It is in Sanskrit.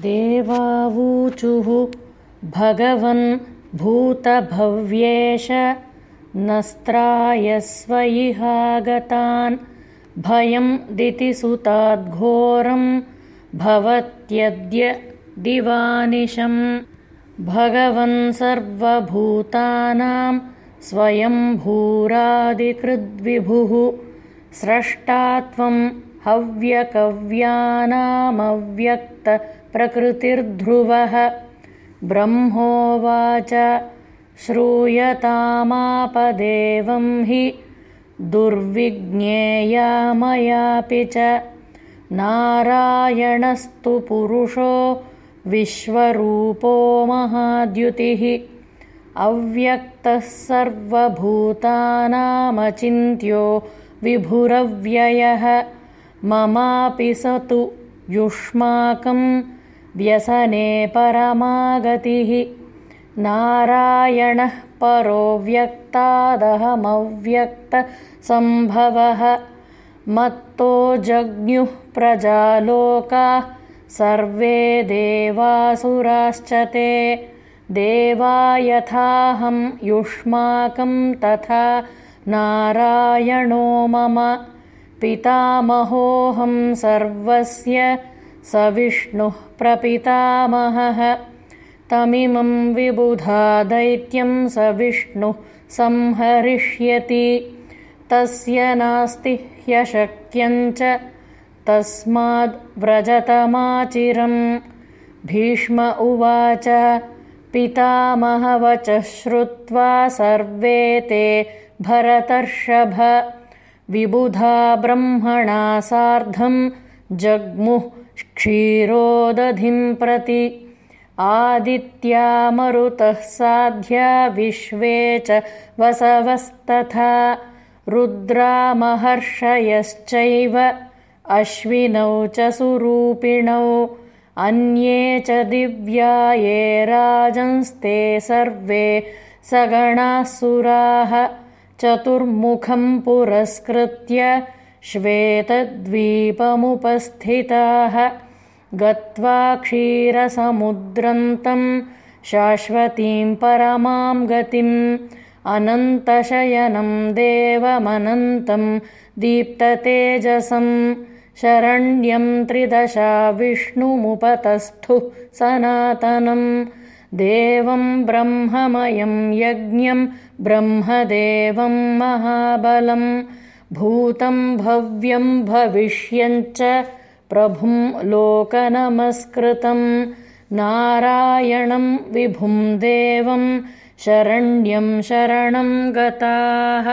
देवावूचुः भगवन् भूतभव्येश नस्त्रायस्वयिहागतान् भयं दितिसुताद्घोरं भवत्यद्य दिवानिशम् भगवन् सर्वभूतानां स्वयंभूरादिकृद्विभुः स्रष्टा त्वं हव्यकव्यानामव्यक्तप्रकृतिर्ध्रुवः। ब्रह्मोवाच श्रूयतामापदेवं हि दुर्विज्ञेया मयापि च। नारायणस्तु पुरुषो विश्वरूपो महाद्युतिः। अव्यक्तः सर्वभूतानामचिन्त्यो विभुरव्ययः ममापि स तु युष्माकं व्यसने परमागतिः। नारायणः परो व्यक्तादहमव्यक्तसम्भवः। मत्तो जज्ञुः प्रजालोकाः सर्वे देवासुराश्च ते। देवा यथाहं युष्माकं तथा नारायणो मम पितामहोऽहं सर्वस्य स विष्णुः प्रपितामहः। तमिमं विबुधा दैत्यं स विष्णुः संहरिष्यति। तस्य नास्ति ह्यशक्यञ्च तस्माद्व्रजतमाचिरम् भीष्म उवाच पितामहवचः श्रुत्वा सर्वे ते भरतर्षभ विबुधा ब्रह्मणा सार्धं जग्मुः क्षीरोदधिं प्रति। आदित्या मरुतः साध्या विश्वे च वसवस्तथा। रुद्रामहर्षयश्चैव अश्विनौ च सुरूपिणौ। अन्ये च दिव्या ये राजंस्ते सर्वे सगणासुराः चतुर्मुखं पुरस्कृत्य श्वेतद्वीपमुपस्थिताः गत्वा क्षीरसमुद्रन्तं शाश्वतीं परमां गतिम् अनन्तशयनं देवमनन्तं दीप्ततेजसं शरण्यं त्रिदशा विष्णुमुपतस्थुः सनातनम् देवं ब्रह्ममयं यज्ञं ब्रह्मदेवं महाबलं भूतं भव्यं भविष्यञ्च प्रभुं लोकनमस्कृतं नारायणं विभुं देवं शरण्यं शरणं गताः